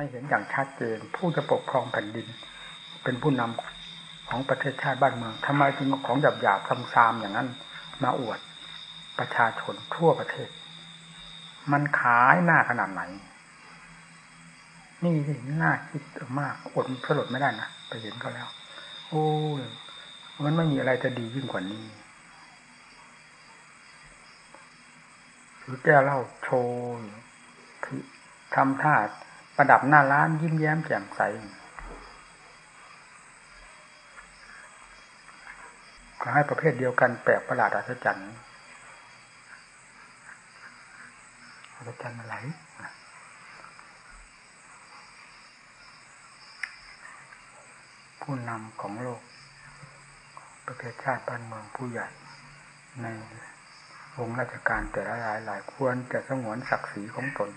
ให้เห็นอย่างชัดเจน ผู้จะปกครองแผ่นดิน เป็นผู้นำของประเทศชาติบ้านเมืองทำไมจึงของหยาบหยาบซามๆอย่างนั้น มาอวดประชาชนทั่วประเทศ มันขายหน้าขนาดไหน นี่สิหน้าคิดมากอดสลดไม่ได้นะไปเห็นเขาแล้ว โอ้มันไม่มีอะไรจะดียิ่งกว่านี้ถือแก้วเหล้าโชว์ทำท่า ประดับหน้าร้านยิ้มแย้มแจ่มใสก็ให้ประเภทเดียวกันแปลกประหลาดอัศจรรย์อัศจรรย์อะไรผู้นำของโลก ประเทศชาติบ้านเมืองผู้ใหญ่ ในองราชการแต่ละหลายหลายควรจะสงวนศักดิ์ศรีของตน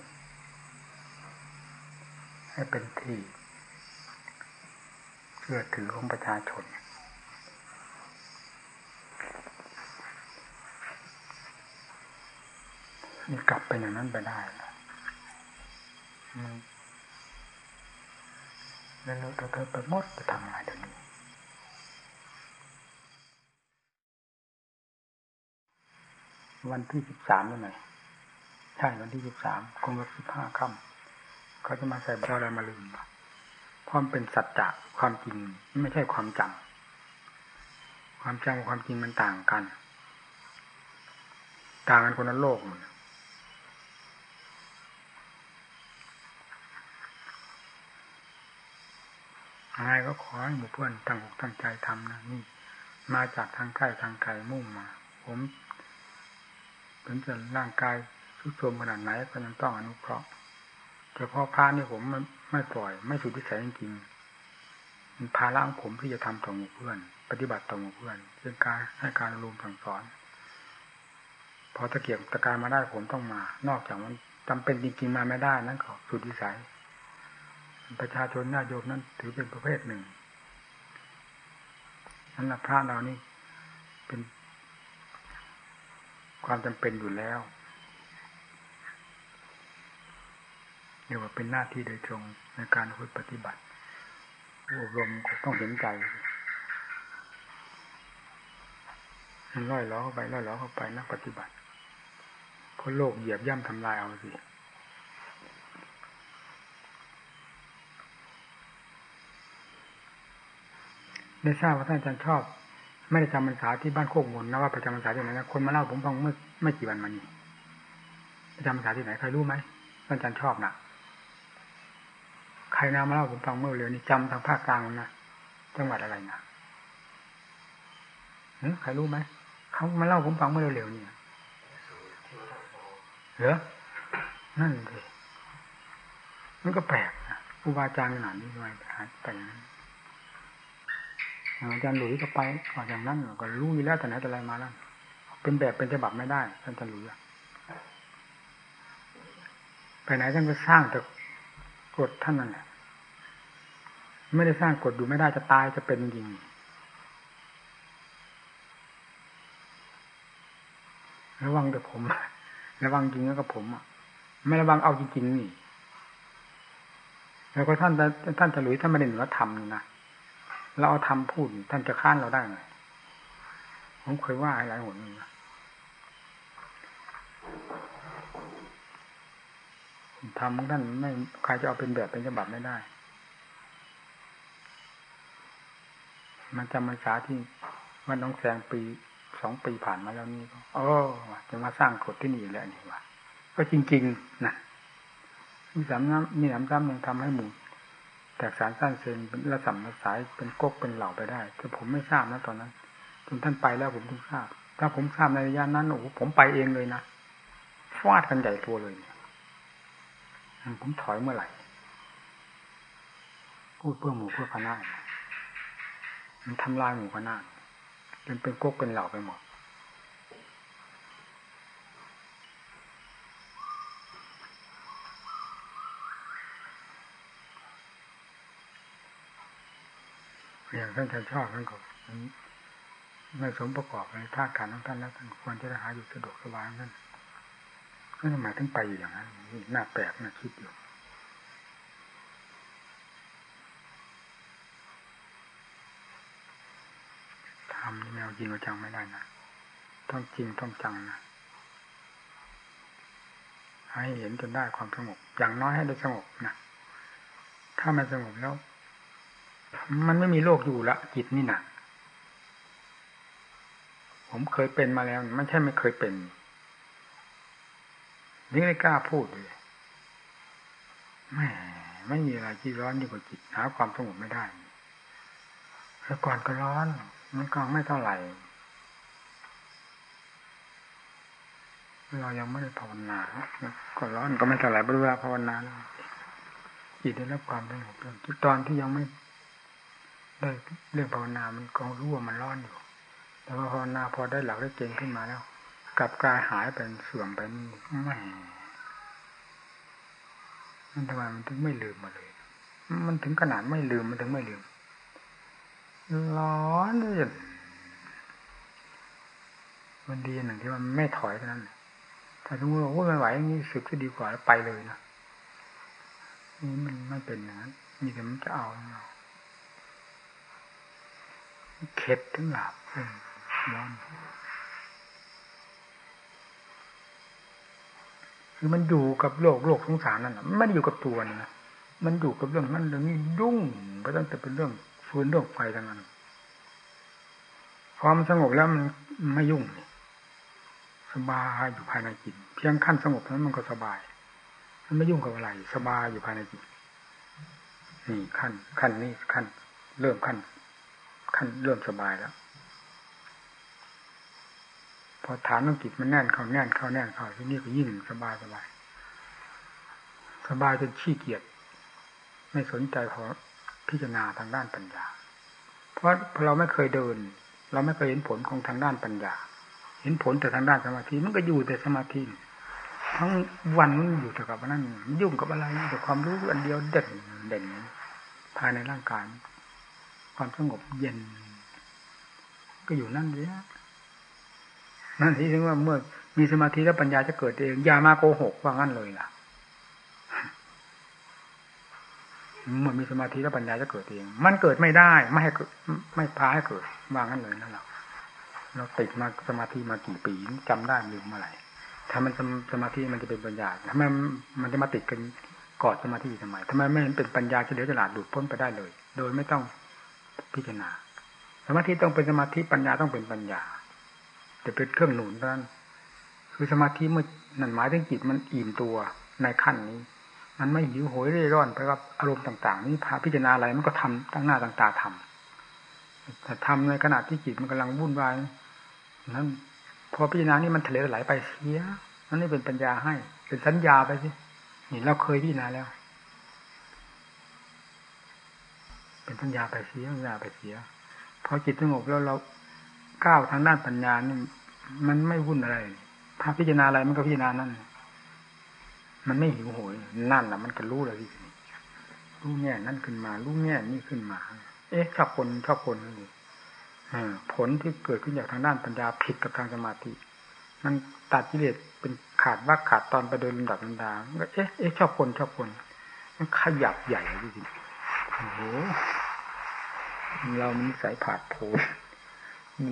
ให้เป็นที่เชื่อถือของประชาชน นี่กลับเป็นอย่างนั้นไปได้แล้วเราเธอไปมดจะทำอะไรเดี๋ยวนี้วันที่สิบสามนี่ไหมใช่วันที่สิบสามคงจะสิบห้าค่ำ เขาจะมาใส่บาอะไรมาลืมเพรามเป็นสัจจะความจริงไม่ใช่ความจำความจำกับความจริงมันต่างกัน ต่างกันคนละโลกมันอะไรก็ขอให้หมู่เพื่อนตั้งอกตั้งใจทำนะนี่ มาจากทางใกล้ทางไกลมุ่งมา ผมถึงจะร่างกายทุดโทรมขนาดไหนก็ยังต้องอนุเคราะห์ เฉพาะพระนี่ผมไม่ไม่ปล่อย ไม่สุดที่ใส่จริงมันพาล่างผมที่จะทำต่อหมู่เพื่อน ปฏิบัติต่อหมู่เพื่อนเรื่องการให้การรวมสั่งสอน พอตะเกียบตะการมาได้ผมต้องมา นอกจากมันจำเป็นจริงๆมาไม่ได้นั่นก็สุดที่ใส่ประชาชนญาติโยมนั้นถือเป็นประเภทหนึ่งนั่นแหละพระเรานี่เป็นความจำเป็นอยู่แล้ว รียกว่าเป็นหน้าที่โดยตรงในการพูดปฏิบัติอบรมก็ต้องเห็นใจมันล่อยล้อเข้าไปล่อยล้อเข้าไปนักปฏิบัติเพราะโลกเหยียบย่ำทำลายเอาสิได้ทราบว่าท่านอาจารย์ชอบ ไม่ได้จำพรรษาที่บ้านโคกมนนะว่าประจำพรรษาที่ไหนนะคนมาเล่าผมฟังเมื่อไม่กี่วันมานี้ประจำพรรษาที่ไหนใครรู้ไหมท่านอาจารย์ชอบนะ ใครนามาเล่าผมฟังเมื่อเร็วนี้จำทางภาคกลางนะจังหวัดอะไรนะใครรู้ไหมเขามาเล่าผมฟังเมื่อเร็วๆนี่เหรอนั่นเลยมันก็แปลกนะครูบาอาจารย์ขนาดนี้ทำไมหายไปอย่างนั้นอาจารย์หลุยก็ไปก่อนอย่างนั้นก็รู้อยู่แล้วแต่ไหนแต่ไรมาแล้วเป็นแบบเป็นฉบับไม่ได้ท่านอาจารย์หลุยไปไหนท่านก็สร้างแต่ กฎท่านนั่นแหละไม่ได้สร้างกฎอยู่ไม่ได้จะตายจะเป็นจริงระวังแต่ผมระวังจริงแล้วกับผมอะไม่ระวังเอาจริงๆนี่ แล้วก็ท่านท่านจะหลุยท่านไม่ได้เหนุนธรรมนะเราเอาทำพูดท่านจะค้านเราได้ไงผมเคยว่าหลายหนนะ ทำของท่านไม่ใครจะเอาเป็นแบบเป็นฉบับไม่ได้ มันจำพรรษาที่วันน้องแสงปีสองปีผ่านมาแล้วนี่ก็โอ้จะมาสร้างกฎที่นี่แล้วนี่วะก็จริง ๆนะมีสามน้ำมีน้ำซ้ำยังทำให้หมู่แตกสารสั้นเซนเป็นระสัมระสายเป็นก๊กเป็นเหล่าไปได้ แต่ผมไม่ทราบนะตอนนั้นจนท่านไปแล้วผมถึงทราบ ถ้าผมทราบในระยะนั้นโอ้ผมไปเองเลยนะฟาดกันใหญ่ตัวเลย ผมถอยเมื่อไหร่ พูดเพื่อหมู่เพื่อคณะมันทำลายหมู่คณะจนเป็นก๊กเป็นเหล่าไปหมด อย่างท่านท่านชอบท่านก็ไม่สมประกอบในท่าการของท่านแล้วท่านควรจะหาอยู่สะดวกสบายนั่ แล้วทำไมถึงไปอยู่อย่างนั้นนี่น่าแปลกน่าคิดอยู่ทำนี่แมวจริงเอจังไม่ได้นะต้องจริงต้องจังนะให้เห็นจนได้ความสงบอย่างน้อยให้ได้สงบนะถ้ามันสงบแล้ว มันไม่มีโลกอยู่ละจิตนี่นะผมเคยเป็นมาแล้ว ไม่ใช่ไม่เคยเป็น นี่ไม่กล้าพูดเลยแม่ไม่มีอะไรที่ร้อนยิ่งกว่าจิตหาความสงบไม่ได้แล้วก่อนก็ร้อน มันก็ไม่เท่าไหร่เรายังไม่ได้ภาวนาก็ร้อนก็ไม่เท่าไหร่เวลาภาวนาแล้วจิตได้รับความสงบตอนที่ยังไม่ได้เรื่องภาวนามันก็รู้ว่ามันร้อนอยู่ แต่ว่าภาวนาพอได้หลักได้เกณฑ์ขึ้นมาแล้ว กลับกลายหายเป็นเสื่อมไปนี่ไม่มันทำไมมันถึงไม่ลืมมาเลย มันถึงขนาดไม่ลืมมันถึงไม่ลืมร้อนเลยมันดีหนึ่งที่มันไม่ถอยเท่านั้นถ้าสมมติว่าไม่ไหวอย่างนี้สึกจะดีกว่าแล้วไปเลยนะนี่มันไม่เป็นอย่างนั้นมีแต่มันจะเอาเอาเข็ดถึงหลับร้อน คือมันอยู่กับโลกโลกสงสารนั่นแหละไม่ได้อยู่กับตัวนะมันอยู่กับเรื่องนั้นเรื่องนี้ยุ่งไปตั้งแต่เป็นเรื่องฟืนเรื่องไฟทั้งนั้นความสงบแล้วมันไม่ยุ่งสบายอยู่ภายในจิตเพียงขั้นสงบนั้นมันก็สบาย มันไม่ยุ่งกับอะไร สบายอยู่ภายในจิตนี่ขั้นขั้นนี้ขั้น เริ่มขั้น ขั้นเริ่มสบายแล้ว พอฐานของจิตมันแน่นเข้าแน่นเข้าแน่นเข้าที่นี่ก็ยิ่งสบายสบายสบายจนขี้เกียจไม่สนใจพอพิจารณาทางด้านปัญญา เพราะเราไม่เคยเดิน เราไม่เคยเห็นผลของทางด้านปัญญา เห็นผลแต่ทางด้านสมาธิมันก็อยู่แต่สมาธิทั้งวันมันอยู่แต่กับนั่นยุ่งกับอะไรแต่ความรู้อันเดียวเด่นเด่นภายในร่างกายความสงบเย็น ก็อยู่นั่นเลย นั่นที่ถึงว่าเมื่อมีสมาธิแล้วปัญญาจะเกิดเองอย่ามาโกหกว่างั้นเลยล่ะเมื่อมีสมาธิแล้วปัญญาจะเกิดเอง มันเกิดไม่ได้ ไม่ให้เกิด ไม่พาให้เกิดว่างั้นเลยนั่นแหละเราติดมาสมาธิมากี่ปีจำได้ลืมเมื่อไหร่ถ้ามันสมาธิมันจะเป็นปัญญาทำไมมันจะมาติดกันกอดสมาธิทำไมทำไมไม่เป็นปัญญาเฉลียวฉลาดหลุดพ้นไปได้เลย โดยไม่ต้องพิจารณา สมาธิต้องเป็นสมาธิปัญญาต้องเป็นปัญญา จะเป็นเครื่องหนุนเท่านั้น คือสมาธิเมื่อนั่นหมายถึงจิตมันอิ่มตัวในขั้นนี้ มันไม่หิวโหยเร่ร่อนไปกับอารมณ์ต่าง ๆ นี่พาพิจารณาอะไรมันก็ทำตั้งหน้าตั้งตาทำแต่ทำในขณะที่จิตมันกำลังวุ่นวายนั้นพอพิจารณานี่มันทะเลไหลไปเสียนั่นนี่เป็นปัญญาให้ เป็นสัญญาไปสินี่เราเคยพิจารณาแล้ว เป็นสัญญาไปเสียสัญญาไปเสียพอจิตสงบแล้วเรา ก้าวทางด้านปัญญานี่มันไม่วุ่นอะไรถ้าพิจารณาอะไรมันก็พิจารณานั่น มันไม่หิวโหย นั่นแหละมันก็รู้เลยที่รู้แง่นั่นขึ้นมา รู้แง่นี่ขึ้นมา เอ๊ะชอบคนชอบคนนี่ผลที่เกิดขึ้นจากทางด้านปัญญาผิดกับทางสมาธิ มันตัดกิเลสเป็นขาดว่าขาดตอนไปโดยลำดับลำดาก็เอ๊ะเอ๊ะชอบคนชอบคน มันขยับใหญ่จริงโอ้โหเรามันสายผาดโผ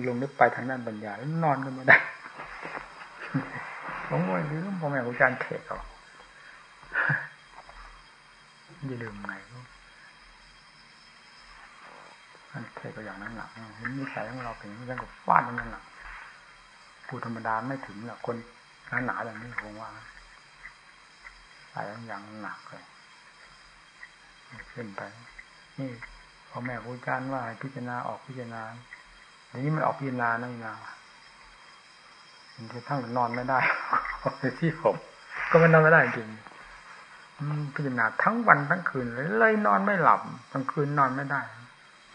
ลงนึกไปทางด้านปัญญาแล้วนอนกันไม่ได้ผมว่าลืมพ่อแม่อาจารย์เทศเอาอย่าลืมไงอันเทศก็อย่างนั้นหละเห็นนิสัยของเราเป็นอย่างนั้นก็ฟาดอย่างนั้นหละผู้ธรรมดาไม่ถึงหรอกคนหนาหนาอย่างนี้คงว่าใส่อย่างหนักเลยขึ้นไป นี่พ่อแม่ครูอาจารย์ว่าพิจารณาออกพิจารณา ทีนี้มันออกพิจารณาไม่นามันจะทั้งนอนไม่ได้ในที่ผม ก็มันนอนไม่ได้จริงพิจารณาทั้งวันทั้งคืนเลยเลยนอนไม่หลับกลางคืนนอนไม่ได้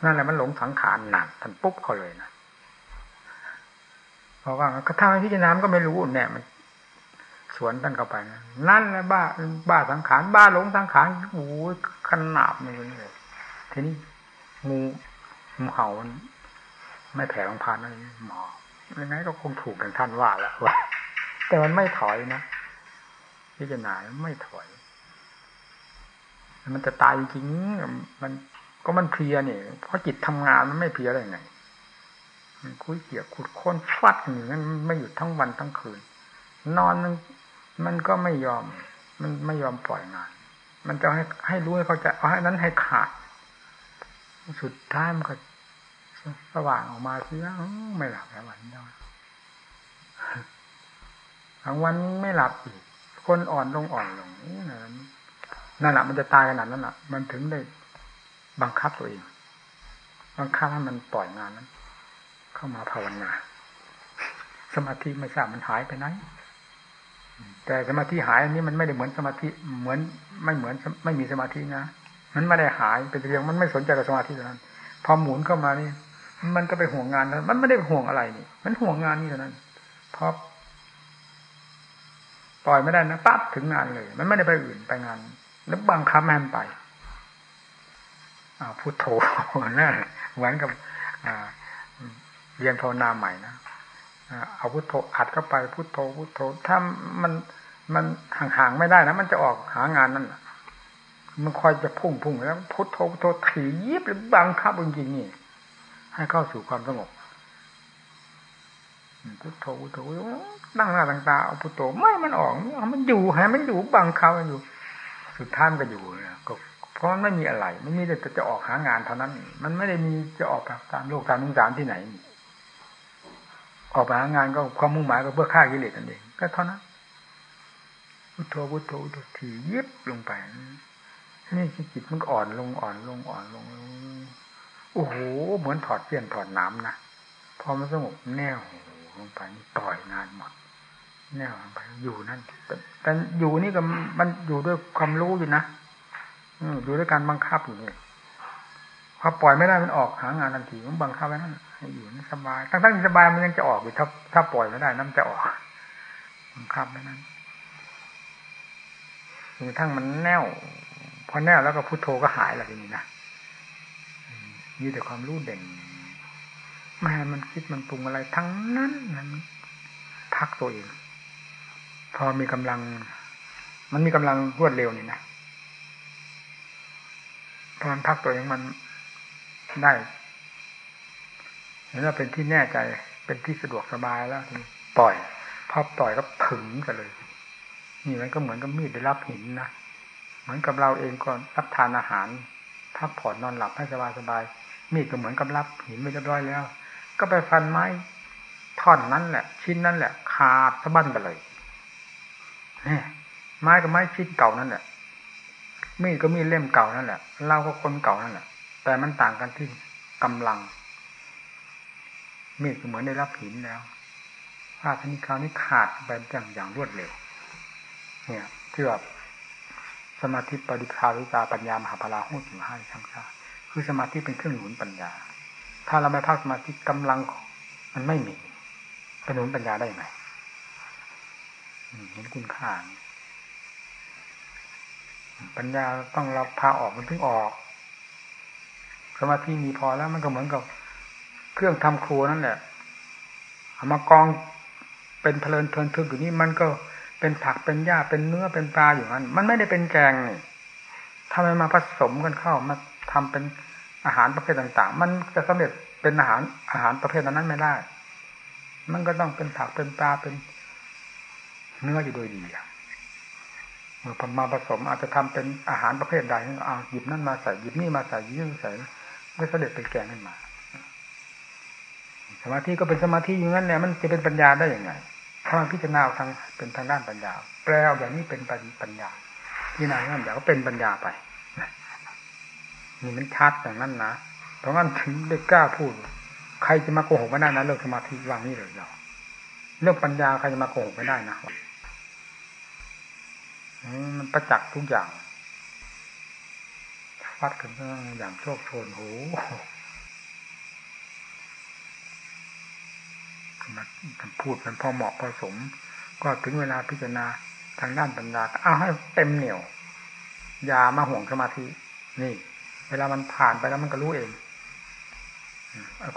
นั่นแหละมันหลงสังขารหนักทันปุ๊บเขาเลยนะเพราะว่าก็ถ้าไม่พิจารณาก็ไม่รู้เนี่ยมัน สวนท่านเข้าไปนะนั่นแหละบ้า บ้าสังขารบ้าหลงสังขารโอ้ยขนาบมันเลยทีนี้งูงูเห่า ไม่แผ่ของพานนั่นหมอยังไงก็คงถูกกันท่านว่าละว่าแต่มันไม่ถอยนะพิจารณาไม่ถอย มันจะตายจริงมันก็มันเพลียเนี่ยเพราะจิตทำงานมันไม่เพลียได้ไงมันคุยเกี่ยวขุดค้นฟัดอย่างนั้นไม่หยุดทั้งวันทั้งคืน นอนมันมันก็ไม่ยอม มันไม่ยอมปล่อยงาน มันจะให้ให้รู้ให้เขาจะเอาให้นั้นให้ขาด สุดท้ายมันก็ สว่างออกมาเสียไม่หลับแล้ววันนี้ทั้งวันไม่หลับอีก คนอ่อนลงอ่อนลงนี่นะนั่นแหละมันจะตายขนาดนั้นแหละมันถึงได้บังคับตัวเอง บังคับให้มันปล่อยงานนั้น เข้ามาภาวนา สมาธิไม่ทราบมันหายไปไหน แต่สมาธิหายอันนี้มันไม่ได้เหมือนสมาธิเหมือนไม่เหมือนไม่มีสมาธินะมันไม่ได้หายเป็นเรื่องมันไม่สนใจกับสมาธิเท่านั้น พอหมุนเข้ามานี่ มันก็ไปห่วงงานแล้วมันไม่ได้ห่วงอะไรนี่ มันห่วงงานนี่เท่านั้นพอปล่อยไม่ได้นะปั๊บถึงงานเลย มันไม่ได้ไปอื่นไปงาน แล้วบังคับแม่ไปอ่าพุทโธนั่นเหมือนกับเรียนภาวนาใหม่นะเอาพุทโธอัดเข้าไปพุทโธพุทโธ ถ้ามันมันห่างๆไม่ได้นะมันจะออกหางานนั่นมันคอยจะพุ่งพุ่งแล้วพุทโธพุทโธถี่ยิบหรือบังคับจริงๆนี่ ให้เข้าสู่ความสงบพุทโธพุทโธนั่งหน้าต่างตาเอาพุทโธไม่มันออกมันอยู่ให้มันอยู่บังคับมันอยู่ สุดท้ายมันก็อยู่นะก็เพราะมันไม่มีอะไรไม่มีแต่จะออกหางานเท่านั้น มันไม่ได้มีจะออกตามโลกตามมุงสารที่ไหน ออกไปหางานก็ความมุ่งหมายก็เพื่อฆ่ากิเลสนั่นเองก็เท่านั้นพุทโธพุทโธพุทโธทียิบลงไปนี่จิตมันอ่อนลงอ่อนลงอ่อนลง โอ้โห เหมือนถอดเสี้ยนถอดน้ำนะ พอมันสงบแน่วลงไปต่อยงานหมด แน่วลงไปอยู่นั่นแต่อยู่นี่ก็มันอยู่ด้วยความรู้อยู่นะอยู่ด้วยการบังคับอยู่นี่พอปล่อยไม่ได้มันออกหางานทันทีมันบังคับไว้นั่นให้อยู่นี่นสบายตั้งๆสบายมันยังจะออกอยู่ถ้าถ้าปล่อยไม่ได้นั่นจะออกบังคับไว้นั่นจนกระทั่งมันแน่วพอแน่วแล้วก็พุโทโธก็หายแล้วทีนี้นะ มีแต่ความรู้เด่นไม่ให้มันคิดมันปรุงอะไรทั้งนั้นนั้นพักตัวเอง พอมีกำลัง มันมีกำลังรวดเร็วนี่นะพอมันพักตัวเองมันได้เห็นว่าเป็นที่แน่ใจเป็นที่สะดวกสบายแล้วทีปล่อยพอปล่อยก็ถึงกันเลย นี่มันก็เหมือนกับมีดได้รับหินนะเหมือนกับเราเองก็รับทานอาหาร พักผ่อนนอนหลับให้สบายสบายมีดก็เหมือนกับรับหินไม่เรียบร้อยแล้ว ก็ไปฟันไม้ท่อนนั้นแหละ ชิ้นนั้นแหละขาดสะบั้นไปเลยไม้กับไม้ชิ้นเก่านั่นแหละมีดก็มีดเล่มเก่านั่นแหละเราก็คนเก่านั่นแหละแต่มันต่างกันที่กำลัง มีดก็เหมือนได้รับหินแล้วผ้าธนิคาวนี้ขาดไปอย่างอย่างรวดเร็ว เนี่ยที่แบบ สมาธิปริคาวิจาปัญญามหาพลาหุถึงให้ช่างชาคือสมาธิเป็นเครื่องหนุนปัญญา ถ้าเราไม่พักสมาธิกำลังมันไม่มีเป็นหนุนปัญญาได้ไหมเห็นคุณค่าปัญญาต้องเราพาออกมันถึงออก สมาธิมีพอแล้วมันก็เหมือนกับ เครื่องทำครัวนั่นแหละเอามากองเป็นเพลินเพลินทึกอยู่นี่มันก็ เป็นผักเป็นหญ้าเป็นเนื้อเป็นปลาอยู่นั้นมันไม่ได้เป็นแกงนี่ทำไมมาผสมกันเข้ามาทำเป็นอาหารประเภทต่าง ๆ มันจะสำเร็จเป็นอาหารอาหารประเภทนั้นไม่ได้ มันก็ต้องเป็นผักเป็นปลาเป็นเนื้ออยู่โดยดีเมื่อมาผสมอาจจะทำเป็นอาหารประเภทใดเอาหยิบนั่นมาใส่หยิบนี่มาใส่หยิบนี่มาใส่ไม่เสด็จเป็นแกงขึ้นมา สมาธิก็เป็นสมาธิอยู่นั้นเนี่ยมันจะเป็นปัญญาได้อย่างไง ถ้ามันพิจารณาทางเป็นทางด้านปัญญา แปลเอาอย่างนี้เป็นปัญญาพิจารณาอย่างนั้ก็เป็นปัญญาไปนี่มันชัดอย่างนั้นนะเพราะงั้นถึงได้กล้าพูด ใครจะมาโกหกไม่ได้นะเรื่องสมาธิวางนี่เลยเราเรื่องปัญญาใครจะมาโกหกไม่ได้นะมันประจักษ์ทุกอย่างฟัดกันอย่างโชคโชนโห มาพูดเป็นพอเหมาะพอสม ก็ถึงเวลาพิจารณาทางด้านปัญญาเอาให้เต็มเหนียวอย่ามาห่วงสมาธินี่ เวลามันผ่านไปแล้วมันก็รู้เอง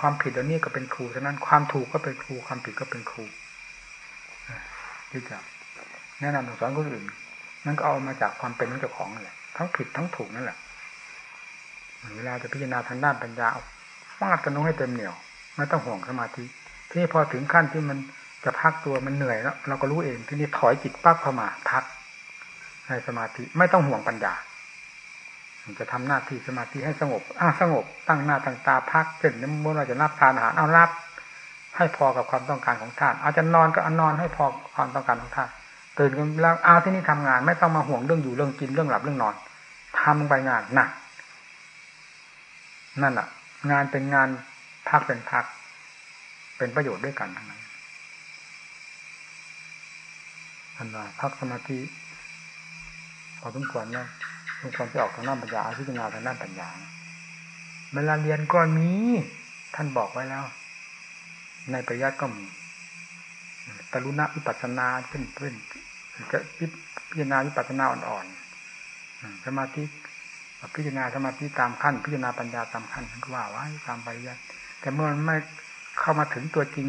ความผิดเดี๋ยวนี้ก็เป็นครูฉะนั้นความถูกก็เป็นครูความผิดก็เป็นครูที่จะแนะนำสอนคนอื่นนั่นก็เอามาจากความเป็นของเจ้าของนั่นแหละทั้งผิดทั้งถูกนั่นแหละเวลาจะพิจารณาทางด้านปัญญาเอาฟาดกันลงให้เต็มเหนียวไม่ต้องห่วงสมาธิ ที่นี่พอถึงขั้นที่มันจะพักตัวมันเหนื่อยแล้วเราก็รู้เองที่นี่ถอยจิตปั๊บเข้ามาพักในสมาธิไม่ต้องห่วงปัญญาจะทำหน้าที่สมาธิให้สงบอ้าสงบ ตั้งหน้าตั้งตาพักเช่นเมื่อเราจะรับทานอาหารเอารับให้พอกับความต้องการของท่านอาจจะนอนก็นอนให้พอความต้องการของท่านตื่นกันแล้วเอาที่นี่ทำงาน ไม่ต้องมาห่วงเรื่องอยู่เรื่องกินเรื่องหลับเรื่องนอนทำไปงานหนักนั่นแหละงานเป็นงานพักเป็นพัก เป็นประโยชน์ด้วยกันทั้งนั้นอันว่าพักสมาธิพอสมควรแล้วสมควรจะออกทางด้านปัญญาพิจารณาทางด้านปัญญาเวลาเรียนก็มีท่านบอกไว้แล้ว ในปริยัติก็มีตรุณะวิปัสนาขึ้นเป็นจะพิจารณาวิปัสนาอ่อนๆสมาธิพิจารณาสมาธิตามขั้น พิจารณาปัญญาตามขั้นก็ว่าไว้ตามปริยัติแต่เมื่อมันไม่ เข้ามาถึงตัวจริง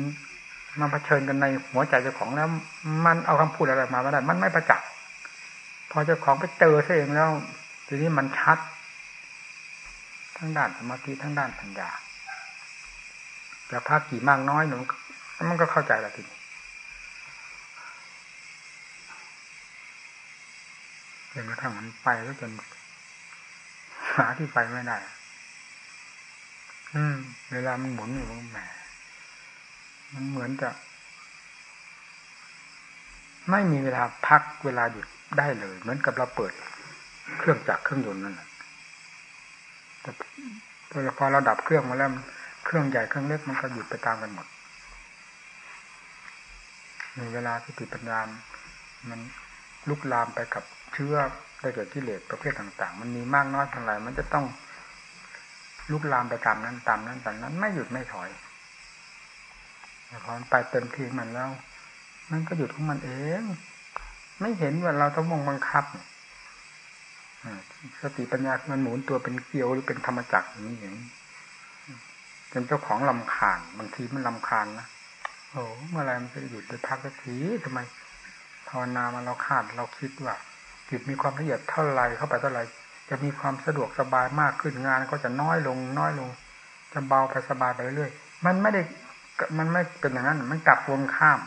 มาเผชิญกันในหัวใจเจ้าของแล้ว มันเอาคำพูดอะไรมาไม่ได้มันไม่ประจักษ์พอเจ้าของไปเจอซะเองแล้ว ทีนี้มันชัด ทั้งด้านสมาธิทั้งด้านปัญญาแต่ภากี่มากน้อยหนูมันก็เข้าใจละทีนี้จนกระทั่งมันไปแล้วจนหาที่ไปไม่ได้ อืม เวลามันหมุนอยู่มันแหม มันเหมือนจะ ไม่มีเวลาพักเวลาหยุดได้เลย เหมือนกับเราเปิด เครื่องจักรเครื่องยนต์นั่นแหละแต่พอเราดับเครื่องมาแล้วเครื่องใหญ่เครื่องเล็กมันก็หยุดไปตามกันหมดในเวลาที่ติปัญญามันลุกลามไปกับเชื้อได้เกิดกิเลสประเภทต่าง ๆ มันมีมากน้อยเท่าไหร่มันจะต้องลุกลามไปตามนั้นตามนั้นตามนั้น ไม่หยุดไม่ถอย พอมันไปเต็มที่มันแล้ว มันก็หยุดของมันเอง ไม่เห็นว่าเราต้องมองบังคับสติปัญญามันหมุนตัวเป็นเกลียวหรือเป็นธรรมจักรอย่างนี้อย่างจนเจ้าของลำคาญบางทีมันลำคาญนะโอ้เมื่อไรมันจะหยุดไปพักสักทีทำไมภาวนามาเราคาดเราคิดว่าจิตมีความละเอียดเท่าไรเข้าไปเท่าไรจะมีความสะดวกสบายมากขึ้นงานก็จะน้อยลงน้อยลง จะเบาไปสบายไปเรื่อยมันไม่ได้ มันไม่เป็นอย่างนั้น มันกลับวงข้าม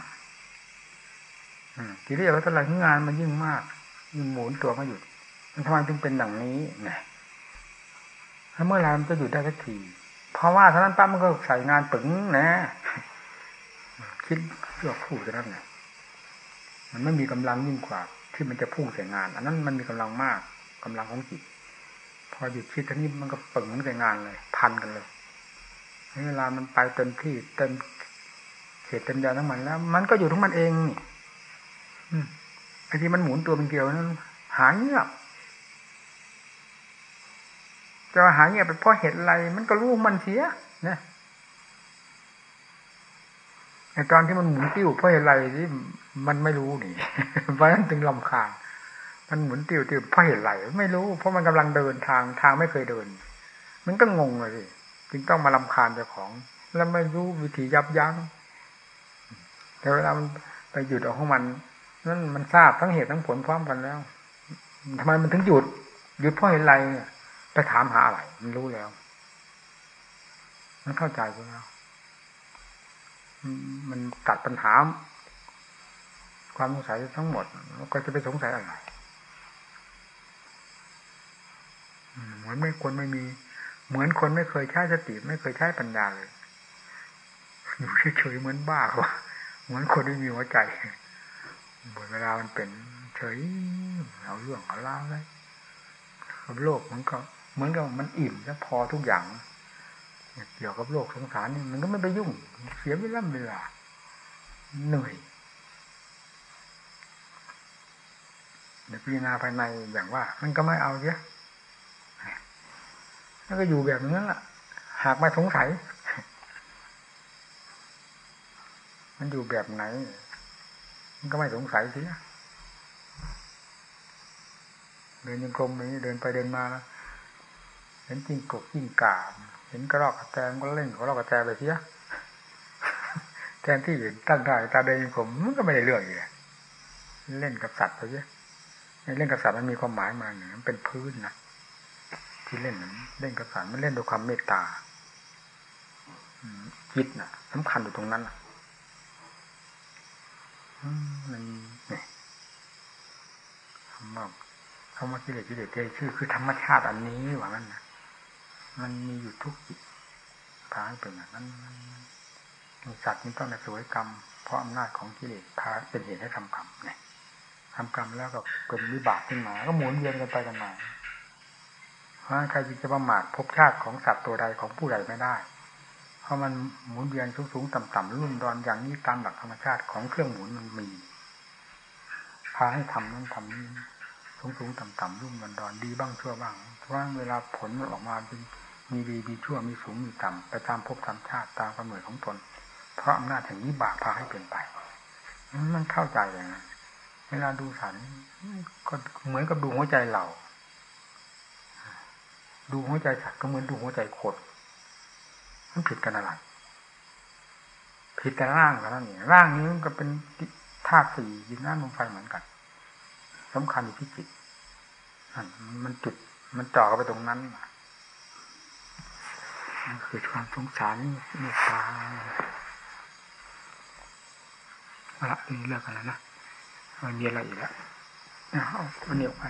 ทีเรียกว่าเท่าไรงานมันยิ่งมากยิ่งหมุนตัวมาหยุด มันทำไมจึงเป็นอย่างนี้ไงแล้วเมื่อไรมันจะหยุดได้สักที เพราะว่าท่านั้นปั๊บมันก็ใส่งานปึงนะคิดเพื่อพูดเท่านั้นไงมันไม่มีกำลังยิ่งกว่า ที่มันจะพุ่งใส่งาน อันนั้นมันมีกำลังมากกำลังของจิต พอหยุดคิดท่านี้มันก็ปึงใส่งานเลย พันกันเลย เวลามันไปเต็มที่เต็มเขตเต็มยาทั้งมันแล้ว มันก็อยู่ทั้งมันเองนี่ไอ้ที่มันหมุนตัวเป็นเกลียวนั้นหายเงียบจะหายเงียบไปเพราะเหตุอะไร มันก็รู้มันเสียนะในตอนที่มันหมุนติ้วเพราะเหตุอะไรที่มันไม่รู้นี่เพราะนั้นถึงลำคาญมันหมุนติ้วติ้วเพราะเหตุอะไรไม่รู้ เพราะมันกำลังเดินทางทางไม่เคยเดิน มันก็งงเลย จึงต้องมาลำคาญเจ้าของ แล้วไม่รู้วิธียับยั้งแต่เวลามันไปหยุดออกของมันนั่นมันทราบทั้งเหตุทั้งผลพร้อมกันแล้วทำไมมันถึงหยุดหยุดเพราะเหตุอะไรเนี่ยไปถามหาอะไรมันรู้แล้ว มันเข้าใจไปแล้วมันตัดปัญหา ความสงสัยทั้งหมดก็จะไปสงสัยอะไรเหมือนไม่คนไม่มี เหมือนคนไม่เคยใช้สติ ไม่เคยใช้ปัญญาเลยอยู่เฉยๆเหมือนบ้าวะเหมือนคนไม่มีหัวใจเวลามันเป็นเฉยเอาเรื่องเอาเล่าเลยกับโลกมันก็เหมือนกับมันอิ่มแล้วพอทุกอย่างเกี่ยวกับโลกสงสารนี่มันก็ไม่ไปยุ่ง เสียเวลาเวลาเหนื่อยในพิจารณาภายในอย่างว่า มันก็ไม่เอาเยอะ แล้วก็อยู่แบบนั้นแหละหากไม่สงสัย มันอยู่แบบไหน มันก็ไม่สงสัยสิเดินยังกลมนี้เดินไปเดินมาเห็นจริงกบจริงกาเห็นกระรอกกระแตก็เล่นกระรอกกระแตไปเสียแทนที่ตั้งได้ตาเดินผมมันก็ไม่ได้เรื่องอยู่เล่นกับสัตว์ไปเสียเล่นกับสัตว์มันมีความหมายมาเนี่ยมันเป็นพื้นนะ ที่เล่นเล่นกับสัตว์มันเล่นด้วยความเมตตาจิตน่ะสำคัญอยู่ตรงนั้นน่ะมันเนี่ยคำว่าคำว่ากิเลสกิเลสเยชื่อคือธรรมชาติอันนี้ว่างั้นนะมันมีอยู่ทุกจิตพาให้เป็นอย่างนั้นสัตว์นี้ต้องในสวยกรรม เพราะอำนาจของกิเลสพาเป็นเหตุให้ทำกรรมเนี่ยทำกรรมแล้วก็เป็นวิบากขึ้นมา ก็หมุนเวียนกันไปกันมา เพราะใครจะประมาทพบชาติของสัตว์ตัวใดของผู้ใดไม่ได้ เพราะมันหมุนเวียนสูงๆต่ำๆรุ่นดอนอย่างนี้ตามหลักธรรมชาติของเครื่องหมุนมันมีพาให้ทำนั้นทำนี้สูงๆต่ำๆรุ่มดอนดีบ้างชั่วบ้างเพราะเวลาผลมันออกมาเป็นมีดีมีชั่วมีสูงมีต่ำไปตามภพตามชาติตามกำเนิดของตนเพราะอำนาจแห่งนี้บากพาให้เป็นไป มันเข้าใจอย่างนั้นเวลาดูสันก็เหมือนกับดูหัวใจเรา ดูหัวใจสัตว์ก็เหมือนดูหัวใจคนมันผิดกันอะไร ผิดแต่ร่างกันนั่นเองร่างนี้มันก็เป็นธาตุสี่ดินน้ำลมไฟเหมือนกันสำคัญอยู่ที่จิตมันจุด มันจ่อเข้าไปตรงนั้นมันคือความสงสารเมตตาเอาละนี่เลิกกันแล้วนะมันมีอะไรอีกแล้วเอามันเหนียวไป